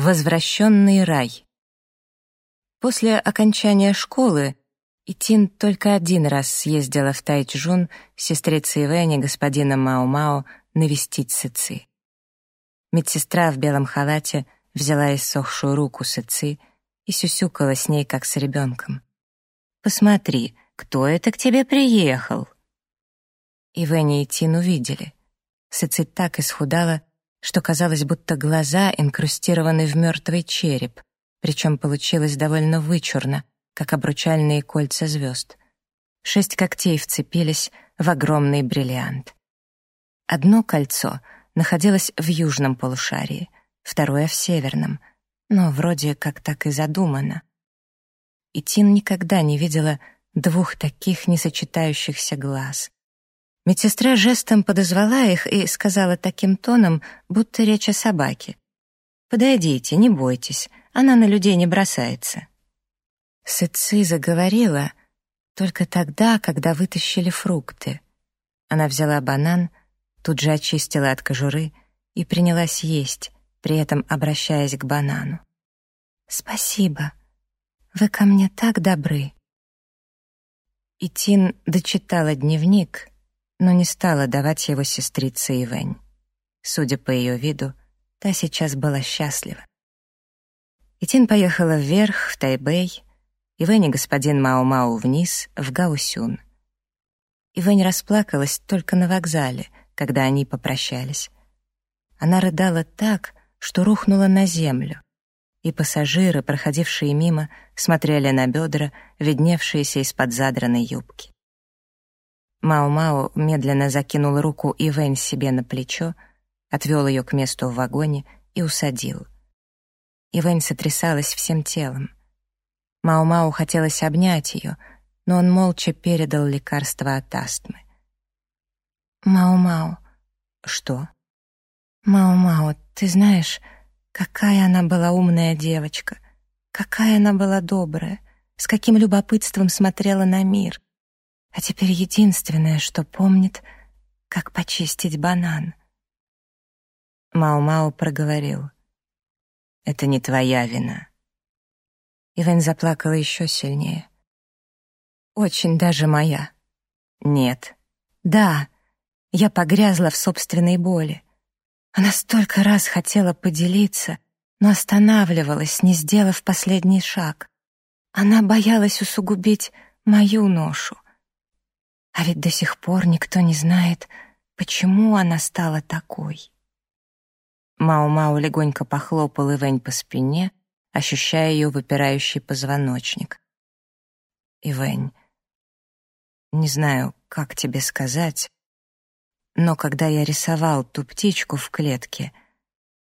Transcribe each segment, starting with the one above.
Возвращенный рай. После окончания школы Итин только один раз съездила в Тайчжун с сестрицей Вэнни господином Мао-Мао навестить Сыцы. Медсестра в белом халате взяла иссохшую руку Сыцы и сюсюкала с ней, как с ребенком. «Посмотри, кто это к тебе приехал?» И Вэнни и Тин увидели. Сыцы так исхудала, что казалось, будто глаза инкрустированы в мертвый череп, причем получилось довольно вычурно, как обручальные кольца звезд. Шесть когтей вцепились в огромный бриллиант. Одно кольцо находилось в южном полушарии, второе — в северном, но вроде как так и задумано. И Тин никогда не видела двух таких несочетающихся глаз. Медсестра жестом подозвала их и сказала таким тоном, будто речь о собаке. «Подойдите, не бойтесь, она на людей не бросается». Сыци заговорила только тогда, когда вытащили фрукты. Она взяла банан, тут же очистила от кожуры и принялась есть, при этом обращаясь к банану. «Спасибо. Вы ко мне так добры». И Тин дочитала дневник — но не стала давать его сестрице Ивэнь. Судя по ее виду, та сейчас была счастлива. Итин поехала вверх, в Тайбэй, Ивэнь и господин Мао-Мао вниз, в Гаусюн. Ивэнь расплакалась только на вокзале, когда они попрощались. Она рыдала так, что рухнула на землю, и пассажиры, проходившие мимо, смотрели на бедра, видневшиеся из-под задранной юбки. Мао-Мао медленно закинул руку Ивэнь себе на плечо, отвел ее к месту в вагоне и усадил. Ивэнь сотрясалась всем телом. Мао-Мао хотелось обнять ее, но он молча передал лекарство от астмы. «Мао-Мао». «Что?» «Мао-Мао, ты знаешь, какая она была умная девочка, какая она была добрая, с каким любопытством смотрела на мир» а теперь единственное, что помнит, как почистить банан. Мао-Мао проговорил. «Это не твоя вина». Ивен заплакала еще сильнее. «Очень даже моя». «Нет». «Да, я погрязла в собственной боли. Она столько раз хотела поделиться, но останавливалась, не сделав последний шаг. Она боялась усугубить мою ношу. А ведь до сих пор никто не знает, почему она стала такой. Мао-Мао легонько похлопал Ивэнь по спине, ощущая ее выпирающий позвоночник. «Ивэнь, не знаю, как тебе сказать, но когда я рисовал ту птичку в клетке,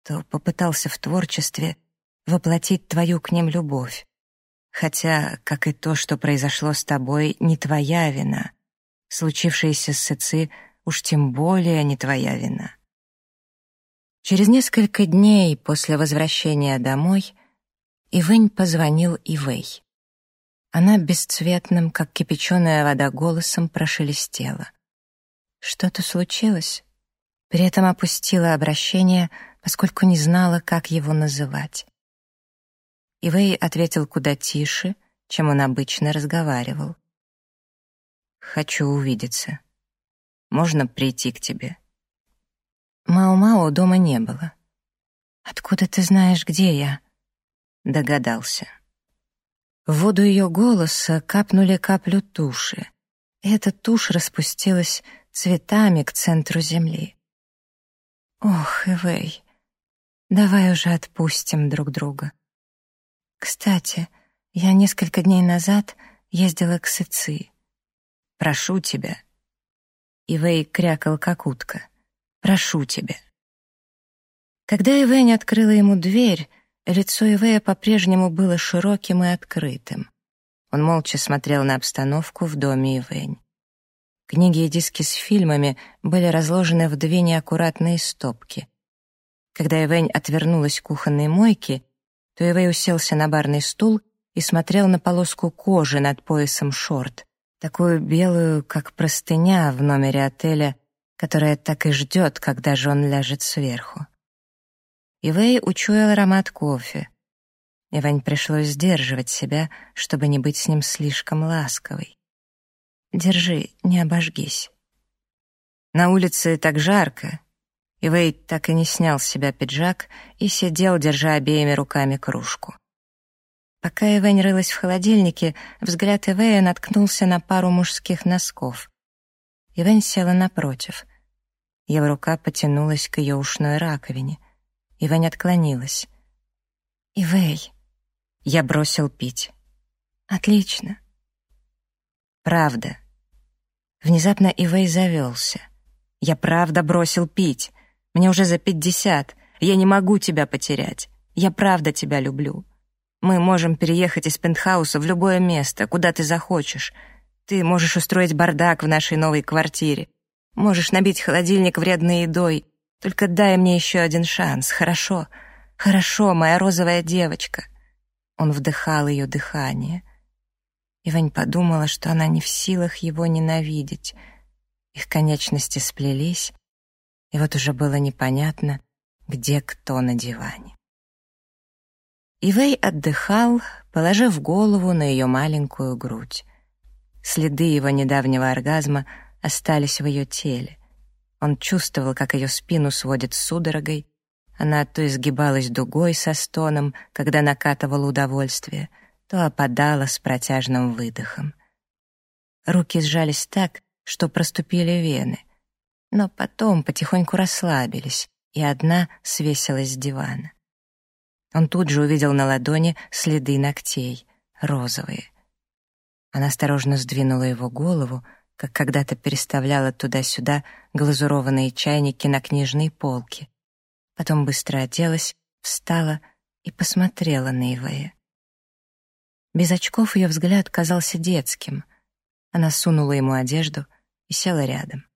то попытался в творчестве воплотить твою к ним любовь. Хотя, как и то, что произошло с тобой, не твоя вина. Случившееся с Сыци уж тем более не твоя вина. Через несколько дней после возвращения домой Ивэнь позвонил Ивэй. Она бесцветным, как кипяченая вода, голосом прошелестела. Что-то случилось? При этом опустила обращение, поскольку не знала, как его называть. Ивэй ответил куда тише, чем он обычно разговаривал. Хочу увидеться. Можно прийти к тебе?» Мао-Мао дома не было. «Откуда ты знаешь, где я?» Догадался. В воду ее голоса капнули каплю туши. Эта тушь распустилась цветами к центру земли. «Ох, Ивэй, давай уже отпустим друг друга. Кстати, я несколько дней назад ездила к Сыци. Прошу тебя». Ивэй крякал, как утка. «Прошу тебя». Когда Ивэнь открыла ему дверь, лицо Ивэя по-прежнему было широким и открытым. Он молча смотрел на обстановку в доме Ивэнь. Книги и диски с фильмами были разложены в две неаккуратные стопки. Когда Ивэнь отвернулась к кухонной мойке, то Ивэй уселся на барный стул и смотрел на полоску кожи над поясом шорт, такую белую, как простыня в номере отеля, которая так и ждет, когда же он ляжет сверху. Ивэй учуял аромат кофе. Ивань пришлось сдерживать себя, чтобы не быть с ним слишком ласковой. «Держи, не обожгись». На улице так жарко. Ивэй так и не снял с себя пиджак и сидел, держа обеими руками кружку. Пока Ивэнь рылась в холодильнике, взгляд Ивэя наткнулся на пару мужских носков. Ивэнь села напротив. Его рука потянулась к ее ушной раковине. Ивэнь отклонилась. «Ивэй!» Я бросил пить. «Отлично!» «Правда!» Внезапно Ивэй завелся. «Я правда бросил пить. Мне уже за пятьдесят. Я не могу тебя потерять. Я правда тебя люблю. Мы можем переехать из пентхауса в любое место, куда ты захочешь. Ты можешь устроить бардак в нашей новой квартире. Можешь набить холодильник вредной едой. Только дай мне еще один шанс, хорошо? Хорошо, моя розовая девочка». Он вдыхал ее дыхание. Ивань подумала, что она не в силах его ненавидеть. Их конечности сплелись, и вот уже было непонятно, где кто на диване. Ивей отдыхал, положив голову на ее маленькую грудь. Следы его недавнего оргазма остались в ее теле. Он чувствовал, как ее спину сводит судорогой. Она то изгибалась дугой со стоном, когда накатывала удовольствие, то опадала с протяжным выдохом. Руки сжались так, что проступили вены, но потом потихоньку расслабились, и одна свесилась с дивана. Он тут же увидел на ладони следы ногтей, розовые. Она осторожно сдвинула его голову, как когда-то переставляла туда-сюда глазурованные чайники на книжной полке. Потом быстро оделась, встала и посмотрела на Ивея. Без очков ее взгляд казался детским. Она сунула ему одежду и села рядом.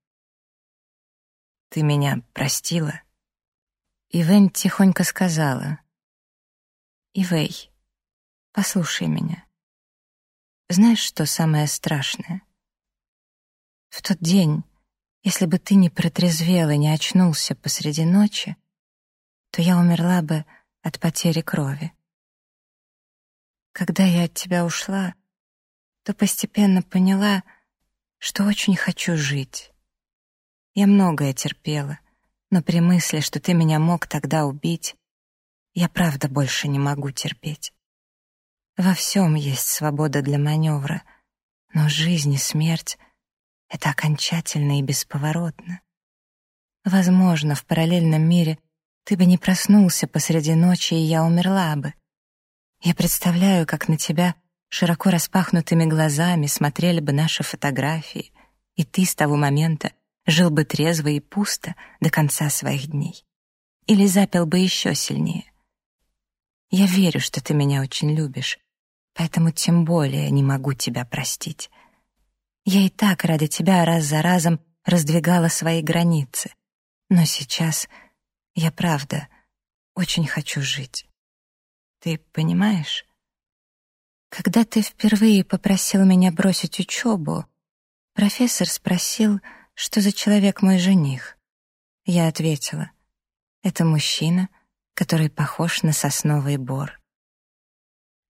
«Ты меня простила?» Ивен тихонько сказала, Ивей, послушай меня. Знаешь, что самое страшное? В тот день, если бы ты не протрезвел и не очнулся посреди ночи, то я умерла бы от потери крови. Когда я от тебя ушла, то постепенно поняла, что очень хочу жить. Я многое терпела, но при мысли, что ты меня мог тогда убить, я правда больше не могу терпеть. Во всем есть свобода для маневра, но жизнь и смерть — это окончательно и бесповоротно. Возможно, в параллельном мире ты бы не проснулся посреди ночи, и я умерла бы. Я представляю, как на тебя широко распахнутыми глазами смотрели бы наши фотографии, и ты с того момента жил бы трезво и пусто до конца своих дней. Или запил бы еще сильнее. Я верю, что ты меня очень любишь, поэтому тем более не могу тебя простить. Я и так ради тебя раз за разом раздвигала свои границы. Но сейчас я правда очень хочу жить. Ты понимаешь? Когда ты впервые попросил меня бросить учебу, профессор спросил, что за человек мой жених. Я ответила, это мужчина, который похож на сосновый бор.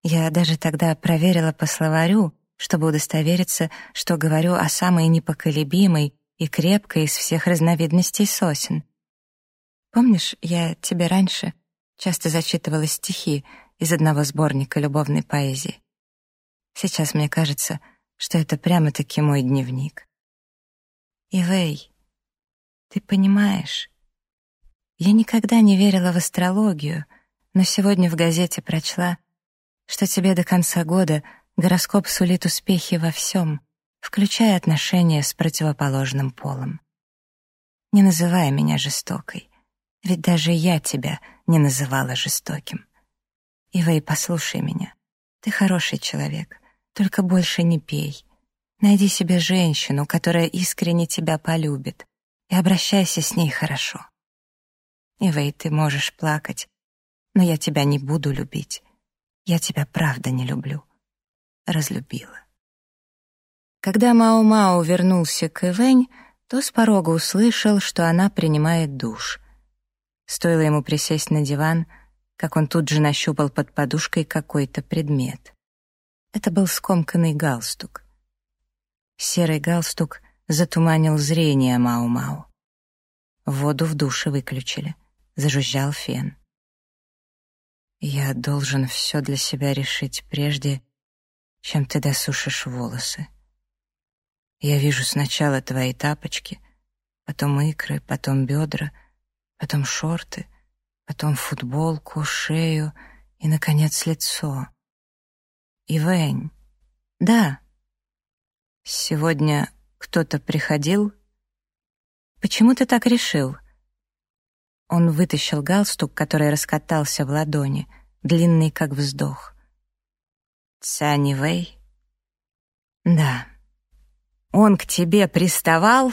Я даже тогда проверила по словарю, чтобы удостовериться, что говорю о самой непоколебимой и крепкой из всех разновидностей сосен. Помнишь, я тебе раньше часто зачитывала стихи из одного сборника любовной поэзии? Сейчас мне кажется, что это прямо-таки мой дневник. Ивей, ты понимаешь, я никогда не верила в астрологию, но сегодня в газете прочла, что тебе до конца года гороскоп сулит успехи во всем, включая отношения с противоположным полом. Не называй меня жестокой, ведь даже я тебя не называла жестоким. Ивэй, послушай меня. Ты хороший человек, только больше не пей. Найди себе женщину, которая искренне тебя полюбит, и обращайся с ней хорошо. Ивей, ты можешь плакать, но я тебя не буду любить. Я тебя правда не люблю. Разлюбила. Когда Мао-Мао вернулся к Ивэнь, то с порога услышал, что она принимает душ. Стоило ему присесть на диван, как он тут же нащупал под подушкой какой-то предмет. Это был скомканный галстук. Серый галстук затуманил зрение Мау-Мау. Воду в душе выключили. Зажужжал фен. «Я должен все для себя решить прежде, чем ты досушишь волосы. Я вижу сначала твои тапочки, потом икры, потом бедра, потом шорты, потом футболку, шею и, наконец, лицо. Ивэнь. Да. Сегодня кто-то приходил? Почему ты так решил? Он вытащил галстук, который раскатался в ладони, длинный как вздох. Цани Вэй? Да. Он к тебе приставал?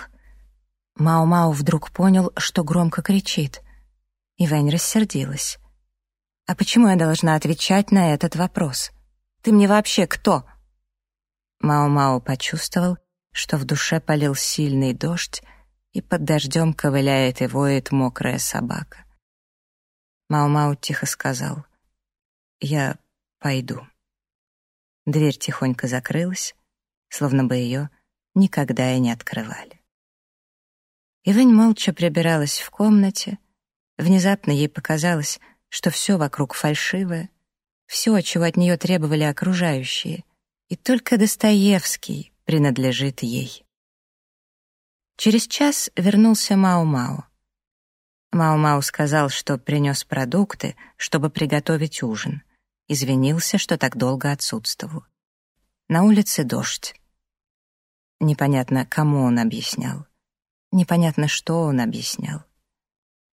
Мао-Мао вдруг понял, что громко кричит. Ивэнь рассердилась. «А почему я должна отвечать на этот вопрос?» Ты мне вообще кто?» Мао-Мао почувствовал, что в душе полил сильный дождь, и под дождем ковыляет и воет мокрая собака. Мао-Мао тихо сказал, «Я пойду». Дверь тихонько закрылась, словно бы ее никогда и не открывали. Ивэнь молча прибиралась в комнате. Внезапно ей показалось, что все вокруг фальшивое, все, чего от нее требовали окружающие, и только Достоевский принадлежит ей. Через час вернулся Мао-Мао. Мао-Мао сказал, что принес продукты, чтобы приготовить ужин. Извинился, что так долго отсутствовал. На улице дождь. Непонятно, кому он объяснял. Непонятно, что он объяснял.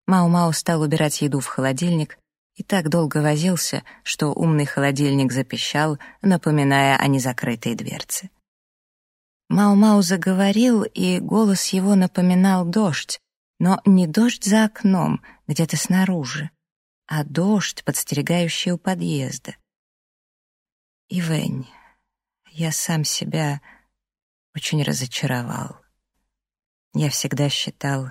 Мао-Мао стал убирать еду в холодильник, и так долго возился, что умный холодильник запищал, напоминая о незакрытой дверце. Мау-Мау заговорил, и голос его напоминал дождь, но не дождь за окном, где-то снаружи, а дождь, подстерегающий у подъезда. Ивэнь, я сам себя очень разочаровал. Я всегда считал,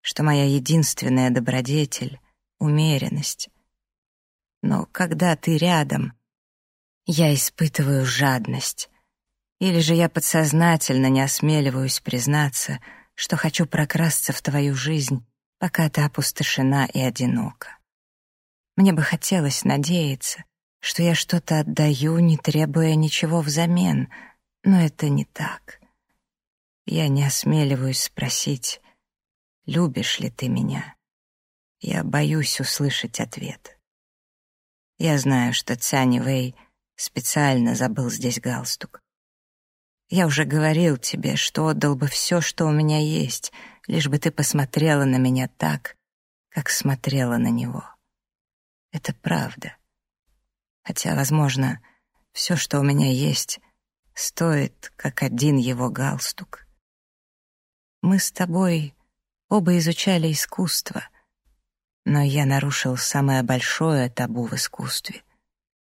что моя единственная добродетель — умеренность, но когда ты рядом, я испытываю жадность. Или же я подсознательно не осмеливаюсь признаться, что хочу прокрасться в твою жизнь, пока ты опустошена и одинока. Мне бы хотелось надеяться, что я что-то отдаю, не требуя ничего взамен, но это не так. Я не осмеливаюсь спросить, любишь ли ты меня. Я боюсь услышать ответ. Я знаю, что Цани Вэй специально забыл здесь галстук. Я уже говорил тебе, что отдал бы все, что у меня есть, лишь бы ты посмотрела на меня так, как смотрела на него. Это правда. Хотя, возможно, все, что у меня есть, стоит, как один его галстук. Мы с тобой оба изучали искусство — но я нарушил самое большое табу в искусстве.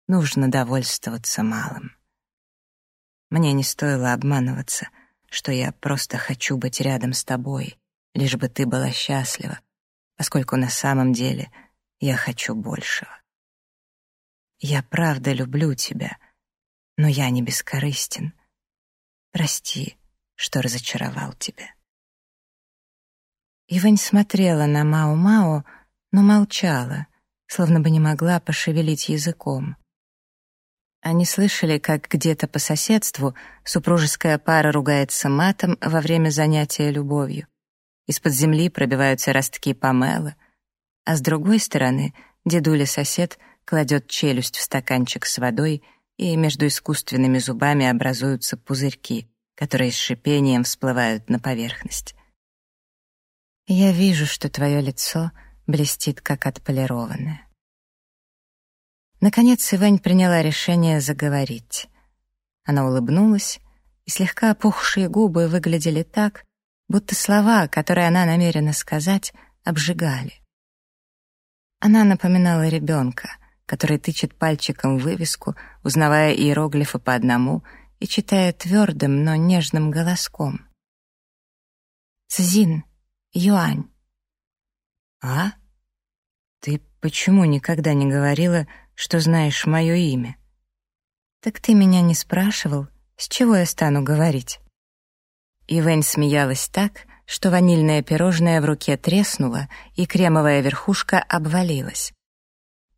Нужно довольствоваться малым. Мне не стоило обманываться, что я просто хочу быть рядом с тобой, лишь бы ты была счастлива, поскольку на самом деле я хочу большего. Я правда люблю тебя, но я не бескорыстен. Прости, что разочаровал тебя. Ивань смотрела на Мау-Мау, но молчала, словно бы не могла пошевелить языком. Они слышали, как где-то по соседству супружеская пара ругается матом во время занятия любовью. Из-под земли пробиваются ростки помела, а с другой стороны дедуля-сосед кладет челюсть в стаканчик с водой, и между искусственными зубами образуются пузырьки, которые с шипением всплывают на поверхность. «Я вижу, что твое лицо — блестит, как отполированная. Наконец Ивань приняла решение заговорить. Она улыбнулась, и слегка опухшие губы выглядели так, будто слова, которые она намерена сказать, обжигали. Она напоминала ребенка, который тычет пальчиком вывеску, узнавая иероглифы по одному и читая твердым, но нежным голоском. «Цзин, Юань, «А?» Ты почему никогда не говорила, что знаешь мое имя? Так ты меня не спрашивал, с чего я стану говорить? Ивэнь смеялась так, что ванильное пирожное в руке треснуло, и кремовая верхушка обвалилась.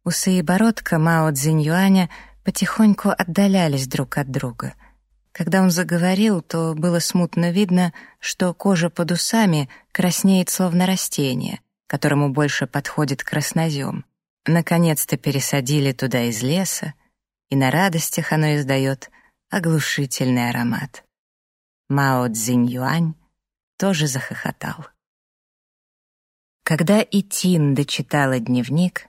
Усы и бородка Мао Цзиньюаня потихоньку отдалялись друг от друга. Когда он заговорил, то было смутно видно, что кожа под усами краснеет словно растение, которому больше подходит краснозем. Наконец-то пересадили туда из леса, и на радостях оно издает оглушительный аромат. Мао Цзиньюань тоже захохотал. Когда Итин дочитала дневник,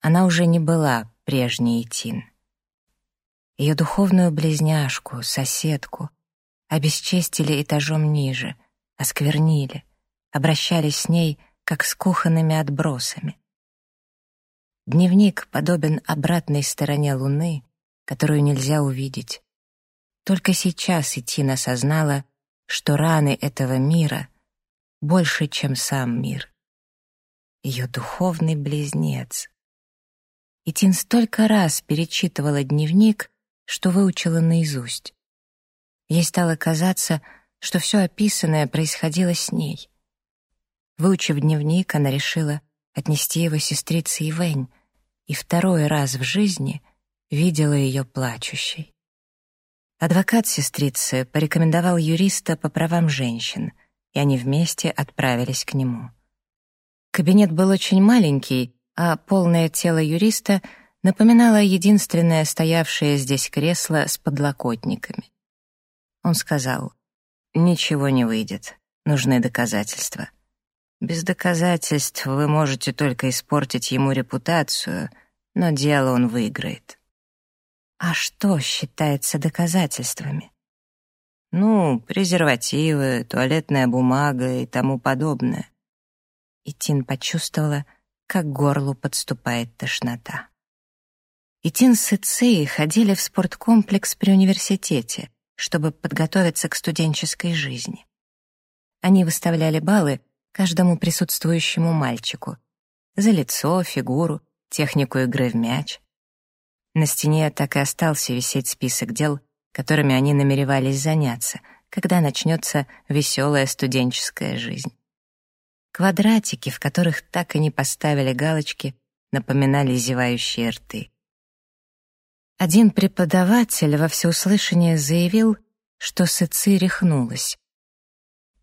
она уже не была прежней Итин. Ее духовную близняшку, соседку, обесчестили этажом ниже, осквернили, обращались с ней, как с кухонными отбросами. Дневник подобен обратной стороне Луны, которую нельзя увидеть. Только сейчас Итин осознала, что раны этого мира больше, чем сам мир. Ее духовный близнец. Итин столько раз перечитывала дневник, что выучила наизусть. Ей стало казаться, что все описанное происходило с ней. Выучив дневник, она решила отнести его сестрице Ивэнь, и второй раз в жизни видела ее плачущей. Адвокат сестрицы порекомендовал юриста по правам женщин, и они вместе отправились к нему. Кабинет был очень маленький, а полное тело юриста напоминало единственное стоявшее здесь кресло с подлокотниками. Он сказал, «Ничего не выйдет, нужны доказательства». Без доказательств вы можете только испортить ему репутацию, но дело он выиграет. А что считается доказательствами? Ну, презервативы, туалетная бумага и тому подобное. И Тин почувствовала, как к горлу подступает тошнота. И Тин с Ицеей ходили в спорткомплекс при университете, чтобы подготовиться к студенческой жизни. Они выставляли баллы каждому присутствующему мальчику. За лицо, фигуру, технику игры в мяч. На стене так и остался висеть список дел, которыми они намеревались заняться, когда начнется веселая студенческая жизнь. Квадратики, в которых так и не поставили галочки, напоминали зевающие рты. Один преподаватель во всеуслышание заявил, что Сыци рехнулась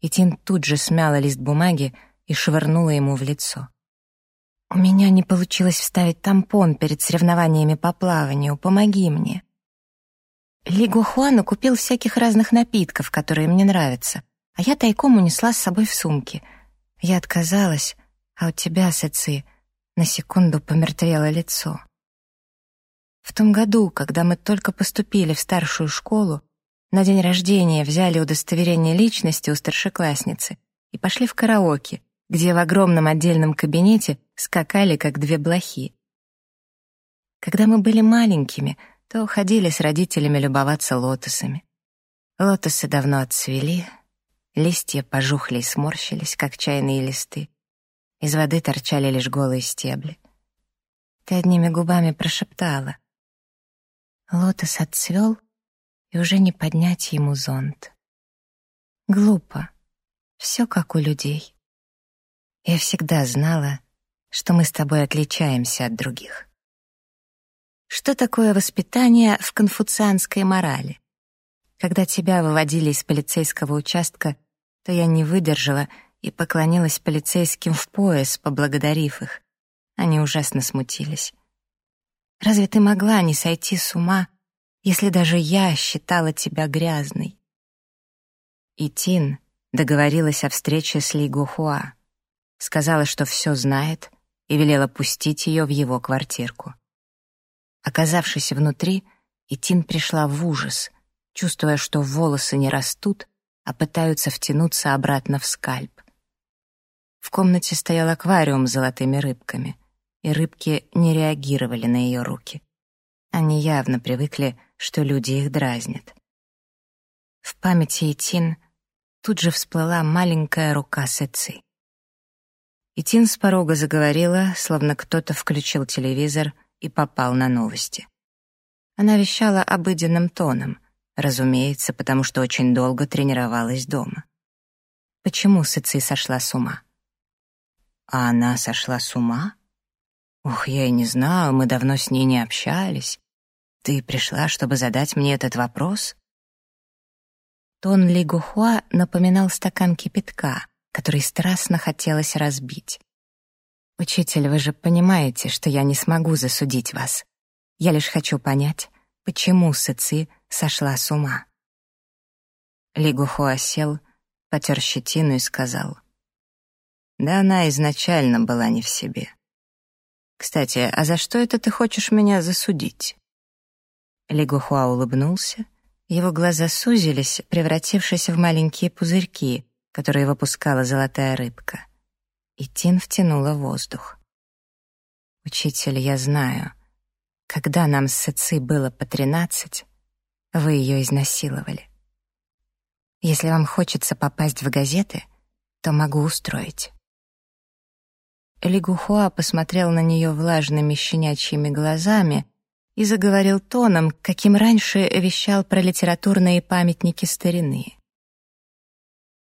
и Тин тут же смяла лист бумаги и швырнула ему в лицо. «У меня не получилось вставить тампон перед соревнованиями по плаванию. Помоги мне». Ли Гухуану купил всяких разных напитков, которые мне нравятся, а я тайком унесла с собой в сумке. Я отказалась, а у тебя, Сэци, на секунду помертвело лицо. В том году, когда мы только поступили в старшую школу, на день рождения взяли удостоверение личности у старшеклассницы и пошли в караоке, где в огромном отдельном кабинете скакали, как две блохи. Когда мы были маленькими, то ходили с родителями любоваться лотосами. Лотосы давно отцвели, листья пожухли и сморщились, как чайные листы. Из воды торчали лишь голые стебли. Ты одними губами прошептала. Лотос отцвел — и уже не поднять ему зонт. Глупо. Все как у людей. Я всегда знала, что мы с тобой отличаемся от других. Что такое воспитание в конфуцианской морали? Когда тебя выводили из полицейского участка, то я не выдержала и поклонилась полицейским в пояс, поблагодарив их. Они ужасно смутились. Разве ты могла не сойти с ума, если даже я считала тебя грязной. И Тин договорилась о встрече с Ли Гухуа, сказала, что все знает, и велела пустить ее в его квартирку. Оказавшись внутри, Итин пришла в ужас, чувствуя, что волосы не растут, а пытаются втянуться обратно в скальп. В комнате стоял аквариум с золотыми рыбками, и рыбки не реагировали на ее руки. Они явно привыкли что люди их дразнят. В памяти Этин тут же всплыла маленькая рука Сэци. И Тин с порога заговорила, словно кто-то включил телевизор и попал на новости. Она вещала обыденным тоном, разумеется, потому что очень долго тренировалась дома. Почему Сыци сошла с ума? А она сошла с ума? Ух, я и не знала, мы давно с ней не общались. Ты пришла, чтобы задать мне этот вопрос? Тон Ли Гухуа напоминал стакан кипятка, который страстно хотелось разбить. «Учитель, вы же понимаете, что я не смогу засудить вас. Я лишь хочу понять, почему Сыци сошла с ума». Ли Гухуа сел, потер щетину и сказал. «Да она изначально была не в себе. Кстати, а за что это ты хочешь меня засудить?» Ли Гухуа улыбнулся, его глаза сузились, превратившись в маленькие пузырьки, которые выпускала золотая рыбка. И Тин втянула воздух. «Учитель, я знаю, когда нам с Сыци было по тринадцать, вы ее изнасиловали. Если вам хочется попасть в газеты, то могу устроить». Лигухуа посмотрел на нее влажными щенячьими глазами и заговорил тоном, каким раньше вещал про литературные памятники старины.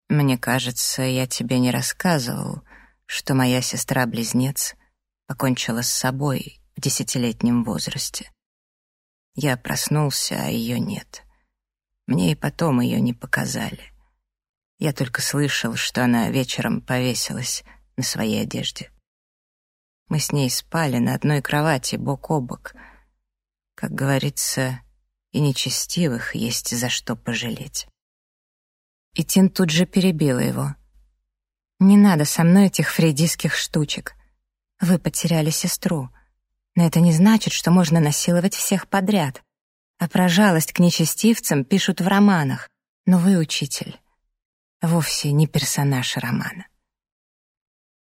«Мне кажется, я тебе не рассказывал, что моя сестра-близнец покончила с собой в десятилетнем возрасте. Я проснулся, а ее нет. Мне и потом ее не показали. Я только слышал, что она вечером повесилась на своей одежде. Мы с ней спали на одной кровати, бок о бок. Как говорится, и нечестивых есть за что пожалеть. И Тин тут же перебила его. «Не надо со мной этих фрейдистских штучек. Вы потеряли сестру. Но это не значит, что можно насиловать всех подряд. А про жалость к нечестивцам пишут в романах. Но вы, учитель, вовсе не персонаж романа».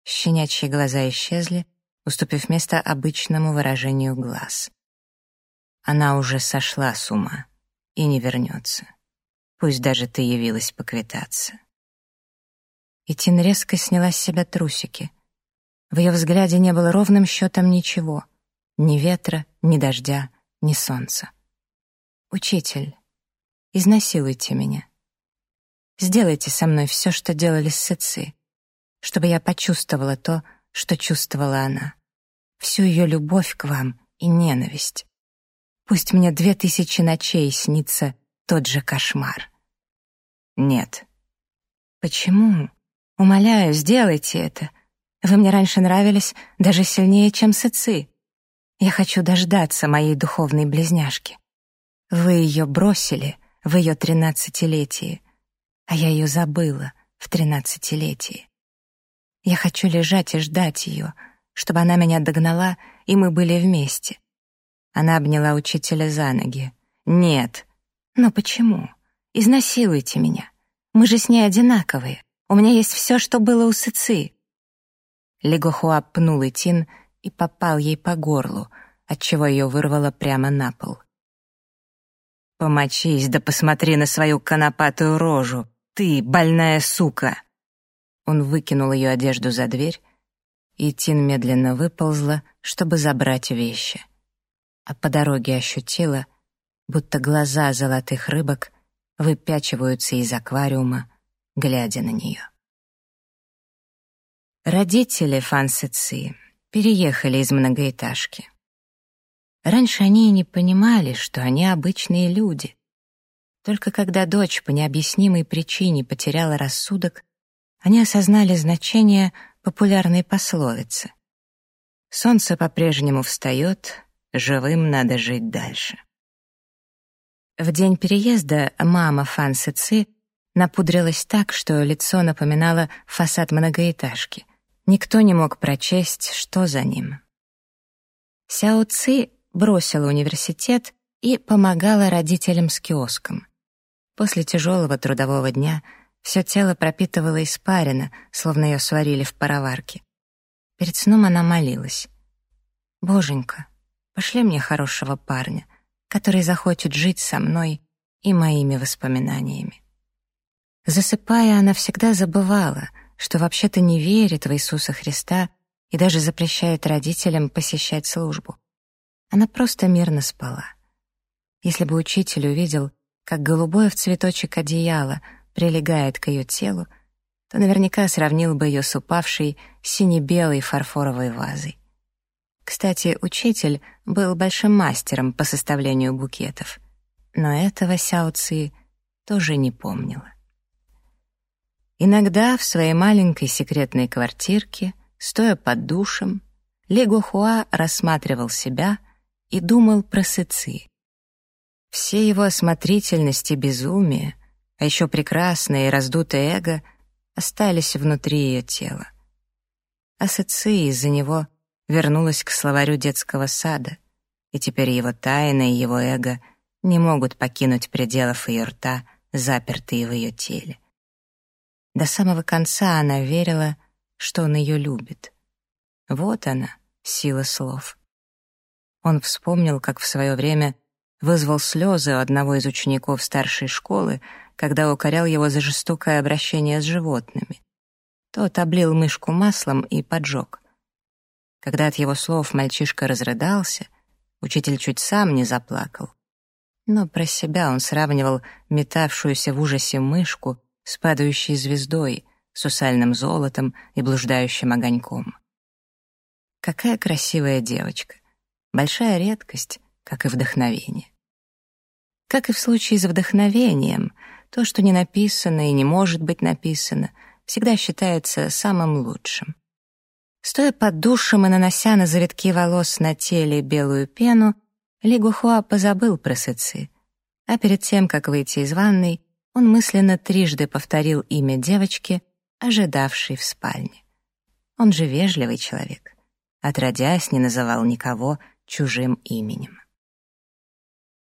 Щенячьи глаза исчезли, уступив место обычному выражению глаз. Она уже сошла с ума и не вернется. Пусть даже ты явилась поквитаться. И Тин резко сняла с себя трусики. В ее взгляде не было ровным счетом ничего. Ни ветра, ни дождя, ни солнца. «Учитель, изнасилуйте меня. Сделайте со мной все, что делали с Сыци, чтобы я почувствовала то, что чувствовала она всю ее любовь к вам и ненависть. Пусть мне две тысячи ночей снится тот же кошмар. Нет. Почему? Умоляю, сделайте это. Вы мне раньше нравились даже сильнее, чем сыцы. Я хочу дождаться моей духовной близняшки. Вы ее бросили в ее тринадцатилетии, а я ее забыла в тринадцатилетии. Я хочу лежать и ждать ее, чтобы она меня догнала, и мы были вместе. Она обняла учителя за ноги. «Нет». «Но почему? Изнасилуйте меня. Мы же с ней одинаковые. У меня есть все, что было у Сыцы». Легохуа пнул Итин и попал ей по горлу, отчего ее вырвало прямо на пол. «Помочись, да посмотри на свою конопатую рожу! Ты, больная сука!» Он выкинул ее одежду за дверь, и Тин медленно выползла, чтобы забрать вещи. А по дороге ощутила, будто глаза золотых рыбок выпячиваются из аквариума, глядя на нее. Родители Фансы Ци переехали из многоэтажки. Раньше они и не понимали, что они обычные люди. Только когда дочь по необъяснимой причине потеряла рассудок, они осознали значение популярной пословицы. Солнце по-прежнему встает, живым надо жить дальше. В день переезда мама Фан Ци напудрилась так, что лицо напоминало фасад многоэтажки. Никто не мог прочесть, что за ним. Сяо Ци бросила университет и помогала родителям с киоском. После тяжелого трудового дня — все тело пропитывало испарина, словно ее сварили в пароварке. Перед сном она молилась. «Боженька, пошли мне хорошего парня, который захочет жить со мной и моими воспоминаниями». Засыпая, она всегда забывала, что вообще-то не верит в Иисуса Христа и даже запрещает родителям посещать службу. Она просто мирно спала. Если бы учитель увидел, как голубое в цветочек одеяло прилегает к ее телу, то наверняка сравнил бы ее с упавшей сине-белой фарфоровой вазой. Кстати, учитель был большим мастером по составлению букетов, но этого Сяо Ци тоже не помнила. Иногда в своей маленькой секретной квартирке, стоя под душем, Ли Гохуа рассматривал себя и думал про Сыци. Все его осмотрительность и безумие, а еще прекрасное и раздутое эго остались внутри ее тела. А Сыци из-за него вернулась к словарю детского сада, и теперь его тайна и его эго не могут покинуть пределов ее рта, запертые в ее теле. До самого конца она верила, что он ее любит. Вот она, сила слов. Он вспомнил, как в свое время вызвал слезы у одного из учеников старшей школы, когда укорял его за жестокое обращение с животными. Тот облил мышку маслом и поджег. Когда от его слов мальчишка разрыдался, учитель чуть сам не заплакал. Но про себя он сравнивал метавшуюся в ужасе мышку с падающей звездой, сусальным золотом и блуждающим огоньком. Какая красивая девочка. Большая редкость, как и вдохновение. Как и в случае с вдохновением, то, что не написано и не может быть написано, всегда считается самым лучшим. Стоя под душем и нанося на завитки волос на теле белую пену, Ли Гухуа позабыл про сыцы, а перед тем, как выйти из ванной, он мысленно трижды повторил имя девочки, ожидавшей в спальне. Он же вежливый человек. Отродясь, не называл никого чужим именем.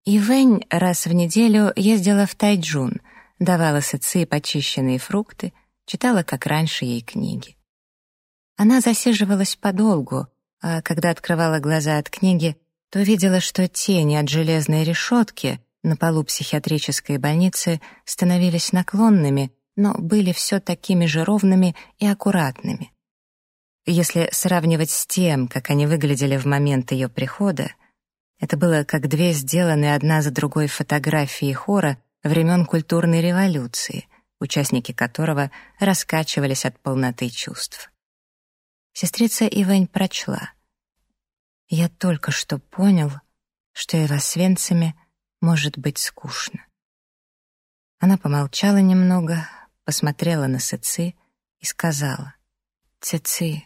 Ивэнь раз в неделю ездила в Тайджун, давала сыцы почищенные фрукты, читала, как раньше, ей книги. Она засиживалась подолгу, а когда открывала глаза от книги, то видела, что тени от железной решетки на полу психиатрической больницы становились наклонными, но были все такими же ровными и аккуратными. Если сравнивать с тем, как они выглядели в момент ее прихода, это было как две сделанные одна за другой фотографии хора времен культурной революции, участники которого раскачивались от полноты чувств. Сестрица Ивань прочла. «Я только что понял, что и в Освенциме может быть скучно. Она помолчала немного, посмотрела на Сыцы и сказала, «Цици,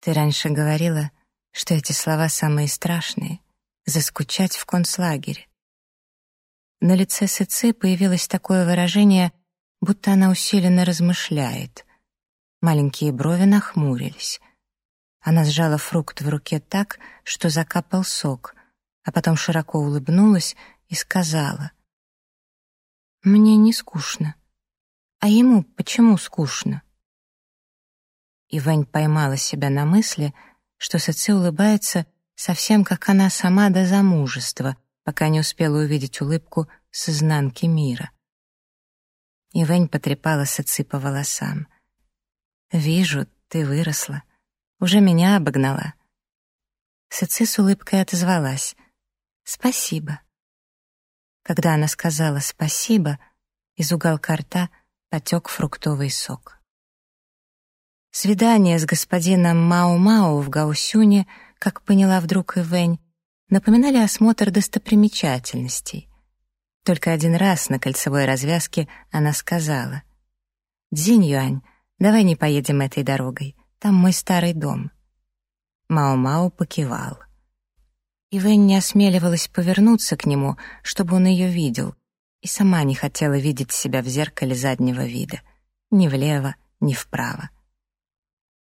ты раньше говорила, что эти слова самые страшные — заскучать в концлагере». На лице Сыцы появилось такое выражение, будто она усиленно размышляет. Маленькие брови нахмурились. Она сжала фрукт в руке так, что закапал сок, а потом широко улыбнулась и сказала. «Мне не скучно. А ему почему скучно?» И Вань поймала себя на мысли, что Сэци улыбается совсем как она сама до замужества, пока не успела увидеть улыбку с изнанки мира. И Вань потрепала Сэци по волосам. «Вижу, ты выросла. Уже меня обогнала». Сэци с улыбкой отозвалась — «Спасибо». Когда она сказала «спасибо», из уголка рта потек фруктовый сок. Свидание с господином Мао-Мао в Гаусюне, как поняла вдруг Ивэнь, напоминали осмотр достопримечательностей. Только один раз на кольцевой развязке она сказала «Дзинь-Юань, давай не поедем этой дорогой, там мой старый дом». Мао-Мао покивал. Ивен не осмеливалась повернуться к нему, чтобы он ее видел, и сама не хотела видеть себя в зеркале заднего вида, ни влево, ни вправо.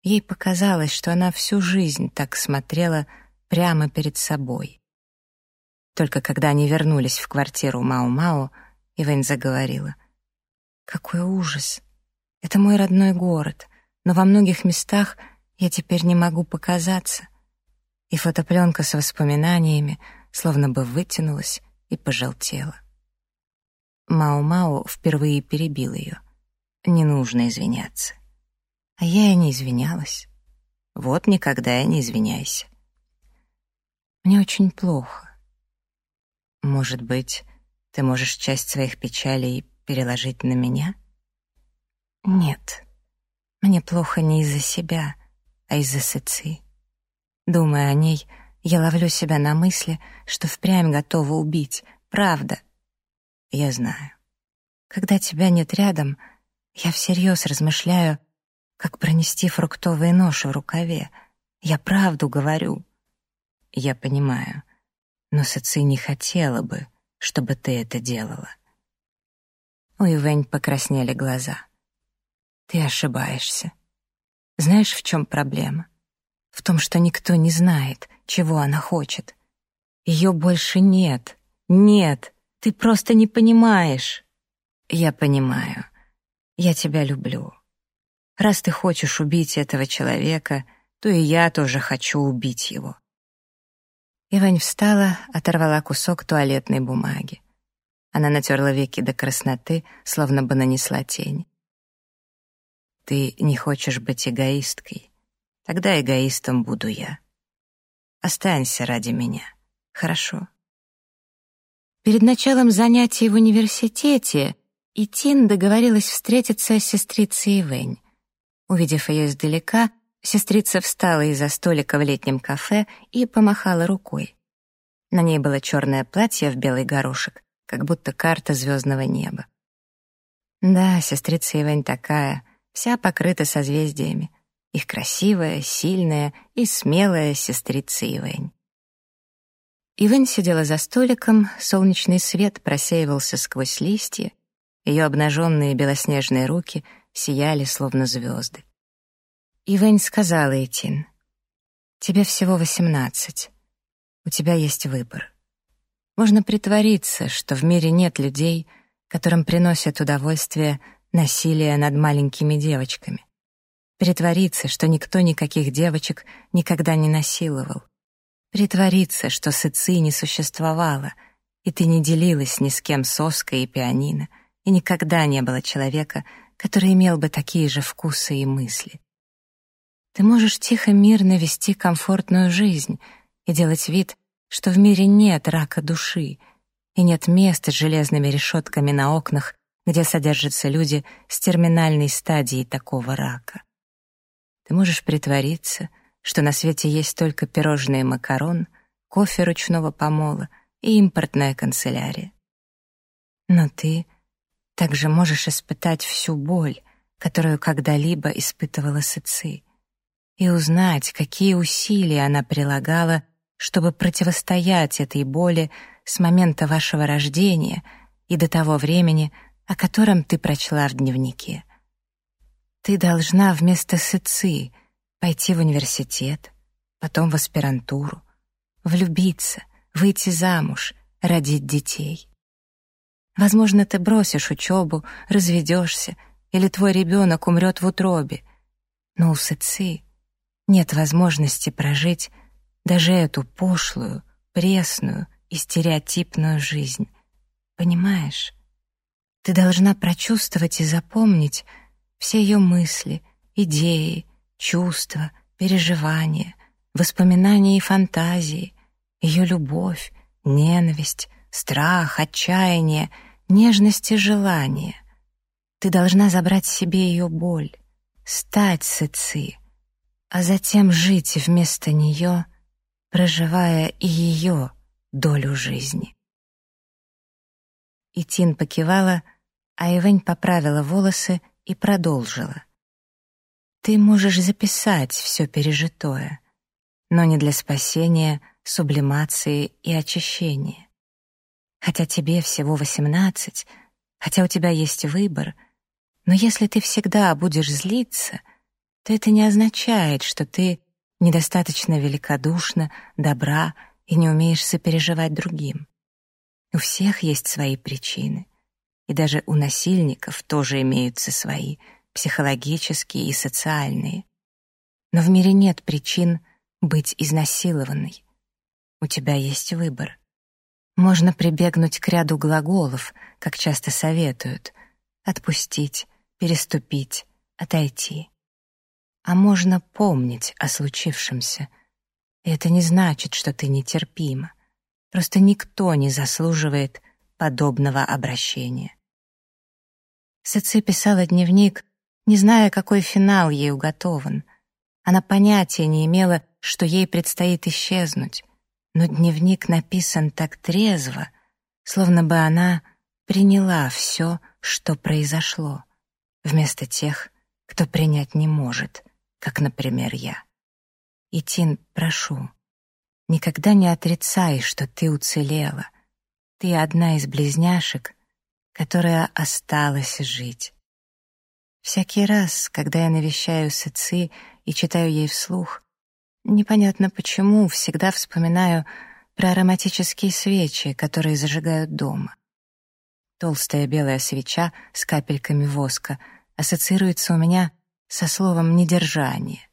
Ей показалось, что она всю жизнь так смотрела прямо перед собой. Только когда они вернулись в квартиру Мау-Мау, Ивен заговорила. «Какой ужас! Это мой родной город, но во многих местах я теперь не могу показаться и фотопленка с воспоминаниями словно бы вытянулась и пожелтела. Мао-Мао впервые перебил ее. Не нужно извиняться. А я и не извинялась. Вот никогда и не извиняйся. Мне очень плохо. Может быть, ты можешь часть своих печалей переложить на меня? Нет, мне плохо не из-за себя, а из-за Сыцы. Думая о ней, я ловлю себя на мысли, что впрямь готова убить. Правда. Я знаю. Когда тебя нет рядом, я всерьез размышляю, как пронести фруктовый нож в рукаве. Я правду говорю. Я понимаю, но Сыци не хотела бы, чтобы ты это делала. У Ивэнь покраснели глаза. Ты ошибаешься. Знаешь, в чем проблема? В том, что никто не знает, чего она хочет. Ее больше нет. Нет, ты просто не понимаешь. Я понимаю. Я тебя люблю. Раз ты хочешь убить этого человека, то и я тоже хочу убить его. Ивань встала, оторвала кусок туалетной бумаги. Она натерла веки до красноты, словно бы нанесла тень. Ты не хочешь быть эгоисткой. Тогда эгоистом буду я. Останься ради меня. Хорошо. Перед началом занятий в университете Итин договорилась встретиться с сестрицей Ивэнь. Увидев ее издалека, сестрица встала из-за столика в летнем кафе и помахала рукой. На ней было черное платье в белый горошек, как будто карта звездного неба. Да, сестрица Ивэнь такая, вся покрыта созвездиями их красивая, сильная и смелая сестрица Ивэнь. Ивэнь сидела за столиком, солнечный свет просеивался сквозь листья, ее обнаженные белоснежные руки сияли, словно звезды. Ивэнь сказала Этин, «Тебе всего восемнадцать. У тебя есть выбор. Можно притвориться, что в мире нет людей, которым приносят удовольствие насилие над маленькими девочками притвориться, что никто никаких девочек никогда не насиловал, притвориться, что сыцы не существовало, и ты не делилась ни с кем соской и пианино, и никогда не было человека, который имел бы такие же вкусы и мысли. Ты можешь тихо, мирно вести комфортную жизнь и делать вид, что в мире нет рака души и нет места с железными решетками на окнах, где содержатся люди с терминальной стадией такого рака. Ты можешь притвориться, что на свете есть только пирожные макарон, кофе ручного помола и импортная канцелярия. Но ты также можешь испытать всю боль, которую когда-либо испытывала Сыци, и узнать, какие усилия она прилагала, чтобы противостоять этой боли с момента вашего рождения и до того времени, о котором ты прочла в дневнике. Ты должна вместо сыцы пойти в университет, потом в аспирантуру, влюбиться, выйти замуж, родить детей. Возможно, ты бросишь учебу, разведешься, или твой ребенок умрет в утробе. Но у сыцы нет возможности прожить даже эту пошлую, пресную и стереотипную жизнь. Понимаешь? Ты должна прочувствовать и запомнить, все ее мысли, идеи, чувства, переживания, воспоминания и фантазии, ее любовь, ненависть, страх, отчаяние, нежность и желание. Ты должна забрать себе ее боль, стать сыцы, а затем жить вместо нее, проживая и ее долю жизни. И Тин покивала, а Ивень поправила волосы и продолжила. «Ты можешь записать все пережитое, но не для спасения, сублимации и очищения. Хотя тебе всего восемнадцать, хотя у тебя есть выбор, но если ты всегда будешь злиться, то это не означает, что ты недостаточно великодушна, добра и не умеешь сопереживать другим. У всех есть свои причины. И даже у насильников тоже имеются свои, психологические и социальные. Но в мире нет причин быть изнасилованной. У тебя есть выбор. Можно прибегнуть к ряду глаголов, как часто советуют, отпустить, переступить, отойти. а можно помнить о случившемся. И это не значит, что ты нетерпима. Просто никто не заслуживает подобного обращения. Сыци писала дневник, не зная, какой финал ей уготован. Она понятия не имела, что ей предстоит исчезнуть. Но дневник написан так трезво, словно бы она приняла все, что произошло, вместо тех, кто принять не может, как, например, я. И, Тин, прошу, никогда не отрицай, что ты уцелела. Ты одна из близняшек, которая осталась жить. Всякий раз, когда я навещаю Сыци и читаю ей вслух, непонятно почему, всегда вспоминаю про ароматические свечи, которые зажигают дома. Толстая белая свеча с капельками воска ассоциируется у меня со словом «недержание».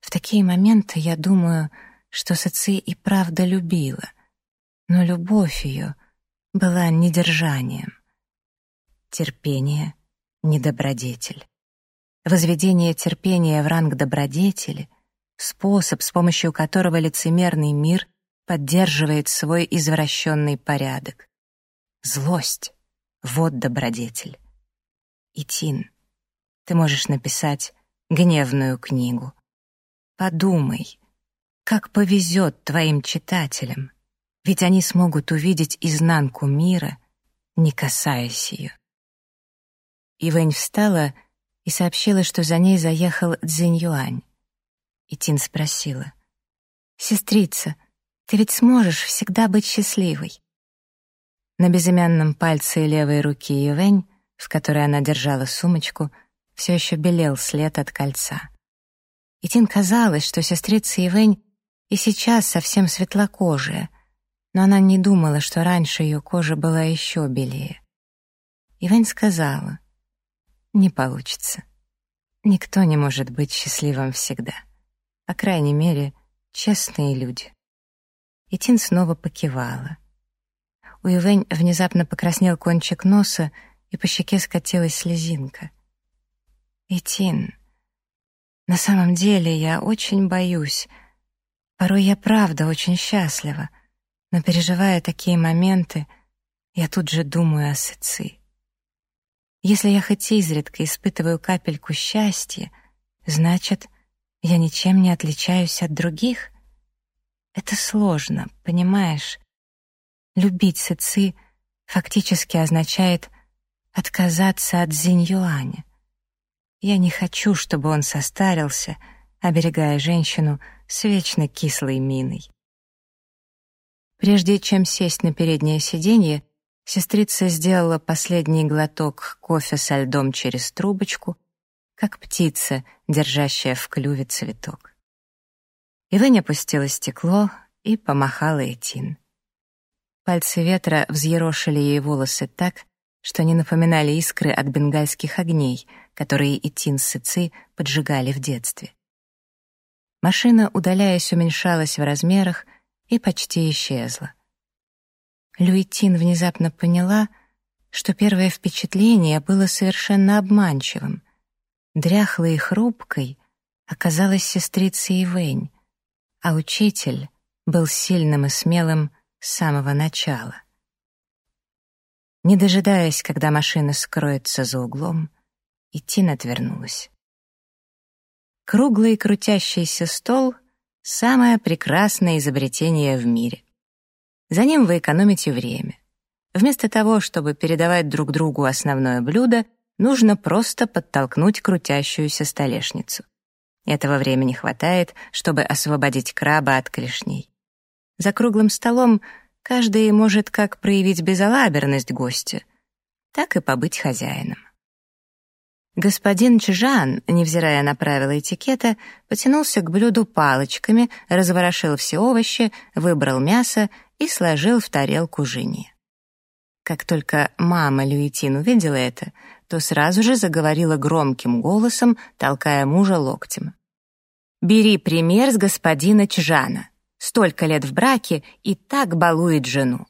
В такие моменты я думаю, что Сыци и правда любила, но любовь ее была недержанием. Терпение — недобродетель. Возведение терпения в ранг добродетели — способ, с помощью которого лицемерный мир поддерживает свой извращенный порядок. Злость — вот добродетель. И Тин, ты можешь написать гневную книгу. Подумай, как повезет твоим читателям, ведь они смогут увидеть изнанку мира, не касаясь ее. Ивэнь встала и сообщила, что за ней заехал Цзинь И Тин спросила, «Сестрица, ты ведь сможешь всегда быть счастливой?» На безымянном пальце левой руки Ивэнь, в которой она держала сумочку, все еще белел след от кольца. И Тин казалось, что сестрица Ивэнь и сейчас совсем светлокожая, но она не думала, что раньше ее кожа была еще белее. Ивэнь сказала, «Не получится. Никто не может быть счастливым всегда. По крайней мере, честные люди». И Тин снова покивала. У Ивэнь внезапно покраснел кончик носа, и по щеке скатилась слезинка. «Итин, на самом деле я очень боюсь. Порой я правда очень счастлива, но переживая такие моменты, я тут же думаю о Сыци. Если я хоть изредка испытываю капельку счастья, значит, я ничем не отличаюсь от других. Это сложно, понимаешь? Любить Сыци фактически означает отказаться от Зинь-Юаня. Я не хочу, чтобы он состарился, оберегая женщину с вечно кислой миной. Прежде чем сесть на переднее сиденье, сестрица сделала последний глоток кофе со льдом через трубочку, как птица, держащая в клюве цветок. Ивэнь опустила стекло и помахала Этин. Пальцы ветра взъерошили ей волосы так, что они напоминали искры от бенгальских огней, которые Итин с Сыци поджигали в детстве. Машина, удаляясь, уменьшалась в размерах и почти исчезла. Люитин внезапно поняла, что первое впечатление было совершенно обманчивым. Дряхлой и хрупкой оказалась сестрица Ивэнь, а учитель был сильным и смелым с самого начала. Не дожидаясь, когда машина скроется за углом, Итин отвернулась. Круглый крутящийся стол — самое прекрасное изобретение в мире. За ним вы экономите время. Вместо того, чтобы передавать друг другу основное блюдо, нужно просто подтолкнуть крутящуюся столешницу. Этого времени хватает, чтобы освободить краба от клешней. За круглым столом каждый может как проявить безалаберность гостя, так и побыть хозяином. Господин Чжан, невзирая на правила этикета, потянулся к блюду палочками, разворошил все овощи, выбрал мясо и сложил в тарелку жене. Как только мама Люитин увидела это, то сразу же заговорила громким голосом, толкая мужа локтем. «Бери пример с господина Чжана столько лет в браке и так балует жену.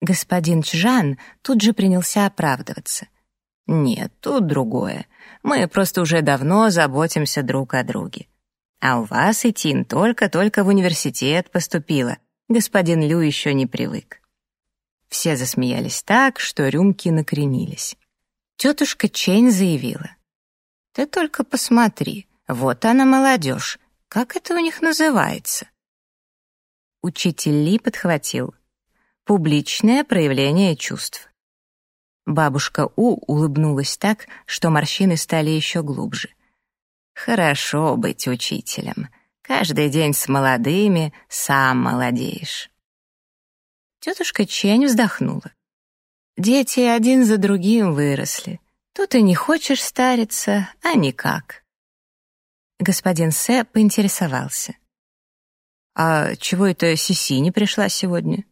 Господин Чжан тут же принялся оправдываться. Нет, тут другое. Мы просто уже давно заботимся друг о друге. А у вас, Итин, только-только в университет поступила. Господин Лю еще не привык. Все засмеялись так, что рюмки накренились. Тетушка Чень заявила. «Ты только посмотри, вот она молодежь. Как это у них называется?» Учитель Ли подхватил. «Публичное проявление чувств». Бабушка У улыбнулась так, что морщины стали еще глубже. «Хорошо быть учителем. Каждый день с молодыми сам молодеешь». Тетушка Чень вздохнула. Дети один за другим выросли. Тут и не хочешь стариться, а никак. Господин Сэ поинтересовался. «А чего это Сиси не пришла сегодня?»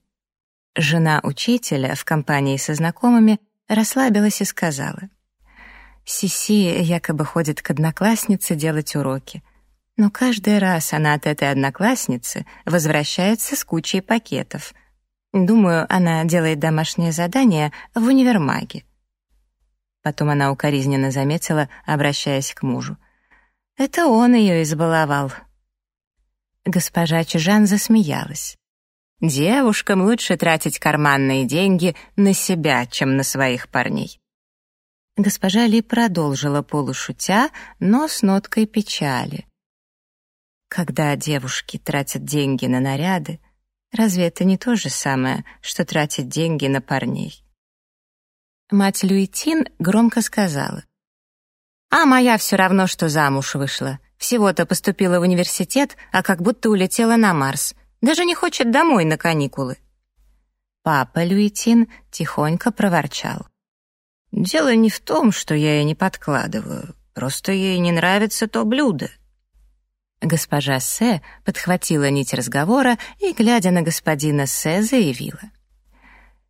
Жена учителя в компании со знакомыми расслабилась и сказала. Сиси якобы ходит к однокласснице делать уроки. Но каждый раз она от этой одноклассницы возвращается с кучей пакетов — Думаю, она делает домашнее задание в универмаге. Потом она укоризненно заметила, обращаясь к мужу. Это он ее избаловал. Госпожа Чижан засмеялась. Девушкам лучше тратить карманные деньги на себя, чем на своих парней. Госпожа Ли продолжила полушутя, но с ноткой печали. Когда девушки тратят деньги на наряды, Разве это не то же самое, что тратить деньги на парней? Мать Люитин громко сказала. «А моя все равно, что замуж вышла. Всего-то поступила в университет, а как будто улетела на Марс. Даже не хочет домой на каникулы». Папа Люитин тихонько проворчал. «Дело не в том, что я ей не подкладываю. Просто ей не нравится то блюдо. Госпожа Сэ подхватила нить разговора и, глядя на господина Сэ, заявила.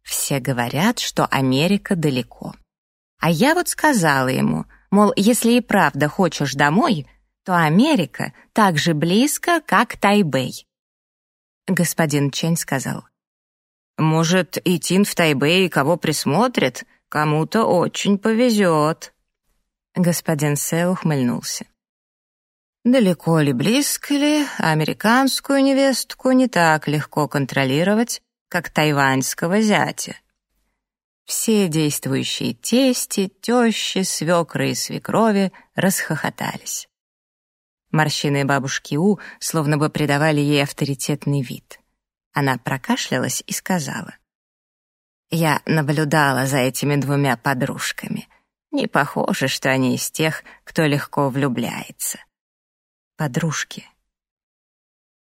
«Все говорят, что Америка далеко. А я вот сказала ему, мол, если и правда хочешь домой, то Америка так же близко, как Тайбэй». Господин Чэнь сказал. «Может, и Тин в Тайбэе кого присмотрит? Кому-то очень повезет». Господин Сэ ухмыльнулся. Далеко ли, близко ли, американскую невестку не так легко контролировать, как тайваньского зятя. Все действующие тести, тещи, свекры и свекрови расхохотались. Морщины бабушки У словно бы придавали ей авторитетный вид. Она прокашлялась и сказала. «Я наблюдала за этими двумя подружками. Не похоже, что они из тех, кто легко влюбляется подружки.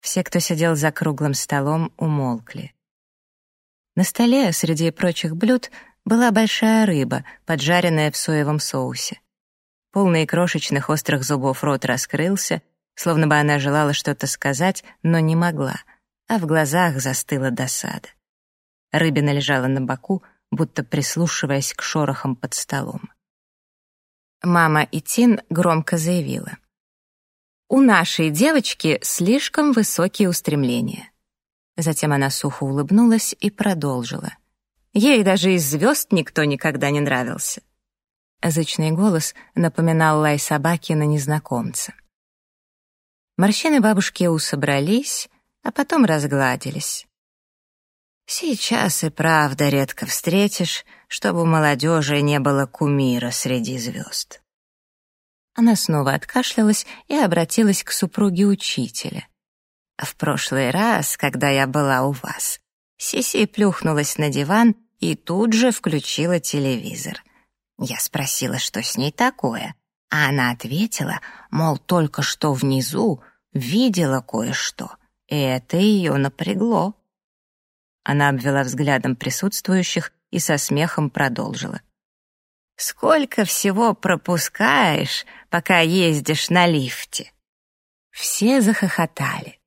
Все, кто сидел за круглым столом, умолкли. На столе среди прочих блюд была большая рыба, поджаренная в соевом соусе. Полный крошечных острых зубов рот раскрылся, словно бы она желала что-то сказать, но не могла, а в глазах застыла досада. Рыбина лежала на боку, будто прислушиваясь к шорохам под столом. Мама Итин громко заявила — у нашей девочки слишком высокие устремления. Затем она сухо улыбнулась и продолжила. Ей даже из звезд никто никогда не нравился. Зычный голос напоминал лай собаки на незнакомца. Морщины бабушки усобрались, а потом разгладились. Сейчас и правда редко встретишь, чтобы у молодежи не было кумира среди звезд. Она снова откашлялась и обратилась к супруге учителя. «В прошлый раз, когда я была у вас, Сиси плюхнулась на диван и тут же включила телевизор. Я спросила, что с ней такое, а она ответила, мол, только что внизу видела кое-что, и это ее напрягло. Она обвела взглядом присутствующих и со смехом продолжила. Сколько всего пропускаешь, пока ездишь на лифте?» Все захохотали.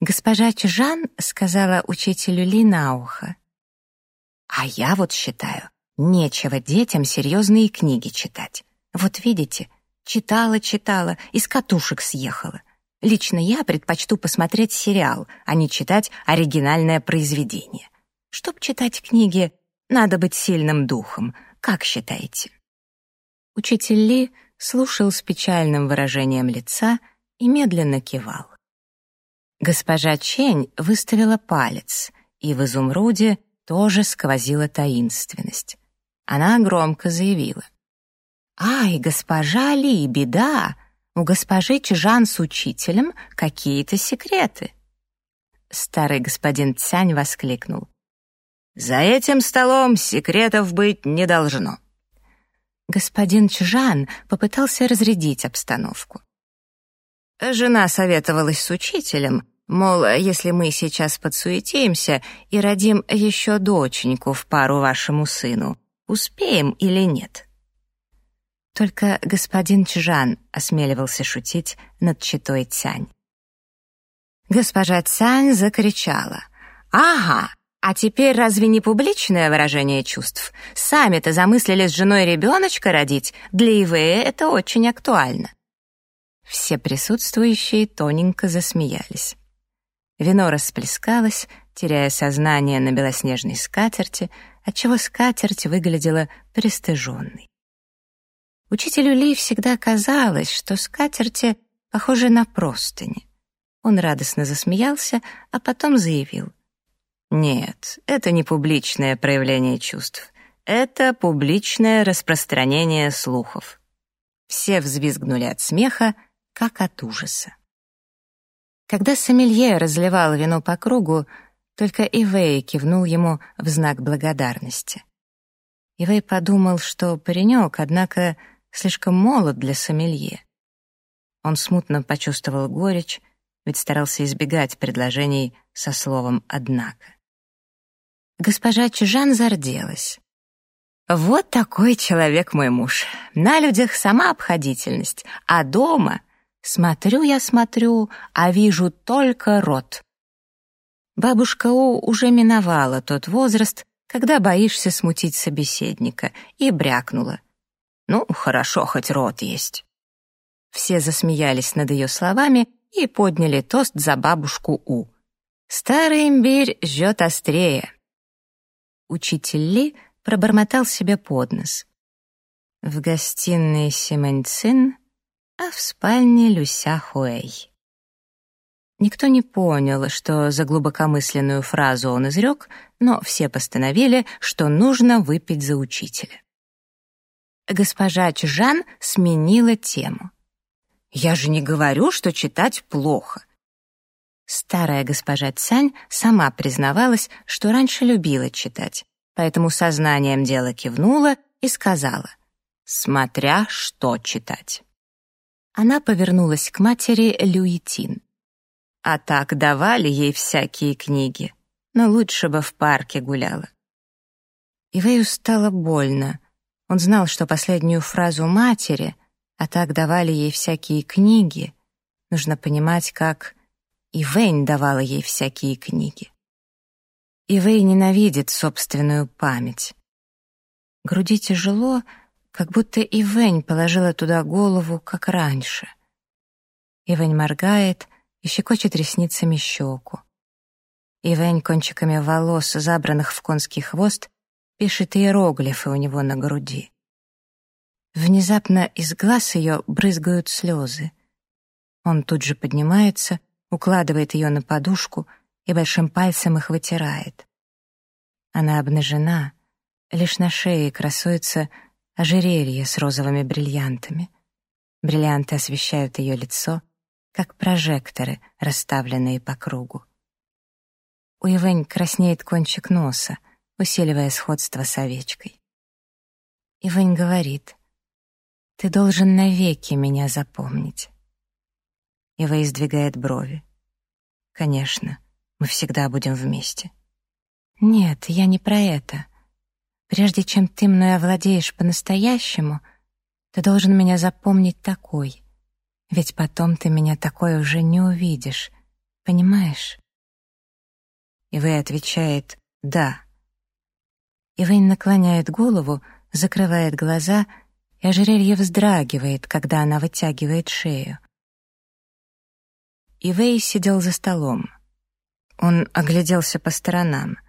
Госпожа Чжан сказала учителю Ли на ухо. «А я вот считаю, нечего детям серьезные книги читать. Вот видите, читала-читала, из катушек съехала. Лично я предпочту посмотреть сериал, а не читать оригинальное произведение. Чтоб читать книги, надо быть сильным духом, как считаете?» Учитель Ли слушал с печальным выражением лица и медленно кивал. Госпожа Чень выставила палец, и в изумруде тоже сквозила таинственность. Она громко заявила. «Ай, госпожа Ли, беда! У госпожи Чжан с учителем какие-то секреты!» Старый господин Цянь воскликнул. «За этим столом секретов быть не должно». Господин Чжан попытался разрядить обстановку. Жена советовалась с учителем, мол, если мы сейчас подсуетимся и родим еще доченьку в пару вашему сыну, успеем или нет. Только господин Чжан осмеливался шутить над читой Цянь. Госпожа Цянь закричала. «Ага, а теперь разве не публичное выражение чувств? Сами-то замыслили с женой ребеночка родить, для Ивея это очень актуально». Все присутствующие тоненько засмеялись. Вино расплескалось, теряя сознание на белоснежной скатерти, отчего скатерть выглядела пристыженной. Учителю Ли всегда казалось, что скатерти похожи на простыни. Он радостно засмеялся, а потом заявил. «Нет, это не публичное проявление чувств. Это публичное распространение слухов». Все взвизгнули от смеха, как от ужаса. Когда сомелье разливал вино по кругу, только Ивей кивнул ему в знак благодарности. Ивей подумал, что паренек, однако, слишком молод для сомелье. Он смутно почувствовал горечь, ведь старался избегать предложений со словом «однако». Госпожа Чижан зарделась. «Вот такой человек мой муж. На людях сама обходительность, а дома Смотрю я, смотрю, а вижу только рот. Бабушка У уже миновала тот возраст, когда боишься смутить собеседника, и брякнула. «Ну, хорошо, хоть рот есть». Все засмеялись над ее словами и подняли тост за бабушку У. «Старый имбирь жжет острее». Учитель Ли пробормотал себе под нос. В гостиной Симэньцин а в спальне Люся Хуэй. Никто не понял, что за глубокомысленную фразу он изрек, но все постановили, что нужно выпить за учителя. Госпожа Чжан сменила тему. «Я же не говорю, что читать плохо». Старая госпожа Цянь сама признавалась, что раньше любила читать, поэтому сознанием дела кивнула и сказала, «Смотря что читать». Она повернулась к матери Люитин. А так давали ей всякие книги, но лучше бы в парке гуляла. Ивею стало больно. Он знал, что последнюю фразу матери «а так давали ей всякие книги» нужно понимать, как Ивейн давала ей всякие книги. Ивей ненавидит собственную память. Груди тяжело, как будто Ивень положила туда голову, как раньше. Ивень моргает и щекочет ресницами щеку. Ивень кончиками волос, забранных в конский хвост, пишет иероглифы у него на груди. Внезапно из глаз ее брызгают слезы. Он тут же поднимается, укладывает ее на подушку и большим пальцем их вытирает. Она обнажена, лишь на шее красуется ожерелье с розовыми бриллиантами. Бриллианты освещают ее лицо, как прожекторы, расставленные по кругу. У Ивэнь краснеет кончик носа, усиливая сходство с овечкой. Ивэнь говорит, «Ты должен навеки меня запомнить». Ивэй сдвигает брови. «Конечно, мы всегда будем вместе». «Нет, я не про это. Прежде чем ты мной овладеешь по-настоящему, ты должен меня запомнить такой. Ведь потом ты меня такой уже не увидишь. Понимаешь? Ивэй отвечает «да». Ивэй наклоняет голову, закрывает глаза, и ожерелье вздрагивает, когда она вытягивает шею. Ивэй сидел за столом. Он огляделся по сторонам —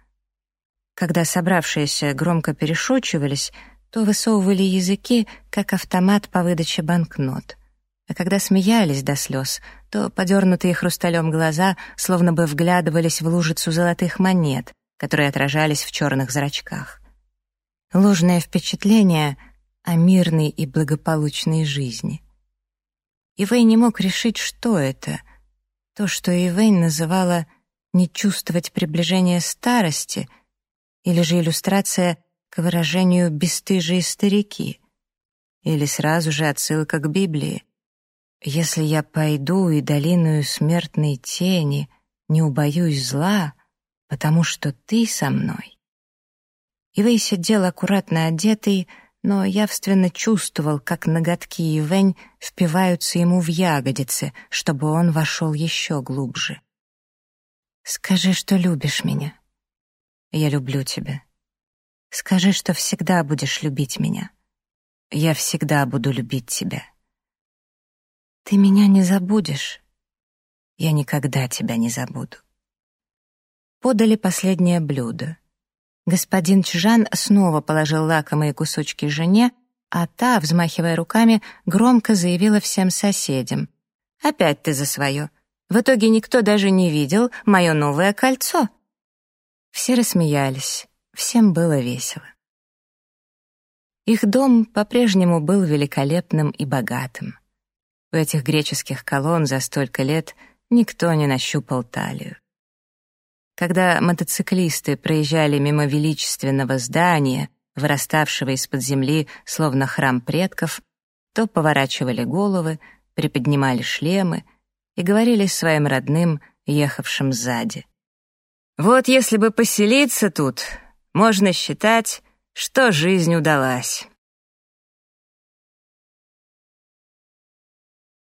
когда собравшиеся громко перешучивались, то высовывали языки, как автомат по выдаче банкнот. А когда смеялись до слез, то подернутые хрусталем глаза словно бы вглядывались в лужицу золотых монет, которые отражались в черных зрачках. Ложное впечатление о мирной и благополучной жизни. Ивей не мог решить, что это. То, что Ивейн называла «не чувствовать приближения старости», или же иллюстрация к выражению «бесстыжие старики», или сразу же отсылка к Библии. «Если я пойду и долиную смертной тени, не убоюсь зла, потому что ты со мной». Ивей сидел аккуратно одетый, но явственно чувствовал, как ноготки Ивень впиваются ему в ягодицы, чтобы он вошел еще глубже. «Скажи, что любишь меня. Я люблю тебя. Скажи, что всегда будешь любить меня. Я всегда буду любить тебя. Ты меня не забудешь. Я никогда тебя не забуду». Подали последнее блюдо. Господин Чжан снова положил лакомые кусочки жене, а та, взмахивая руками, громко заявила всем соседям. «Опять ты за свое. В итоге никто даже не видел мое новое кольцо». Все рассмеялись, всем было весело. Их дом по-прежнему был великолепным и богатым. У этих греческих колонн за столько лет никто не нащупал талию. Когда мотоциклисты проезжали мимо величественного здания, выраставшего из-под земли, словно храм предков, то поворачивали головы, приподнимали шлемы и говорили своим родным, ехавшим сзади. «Вот если бы поселиться тут, можно считать, что жизнь удалась».